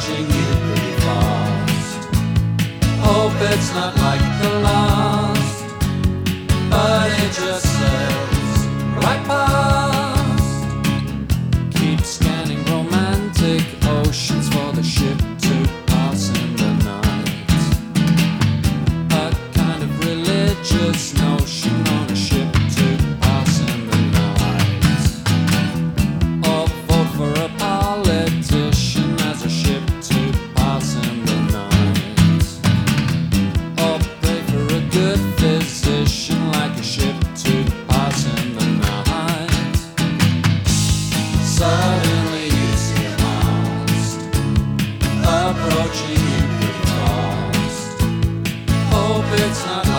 plunging in pretty fast. Hope it's not like the last. You pretty fast. Hope it's not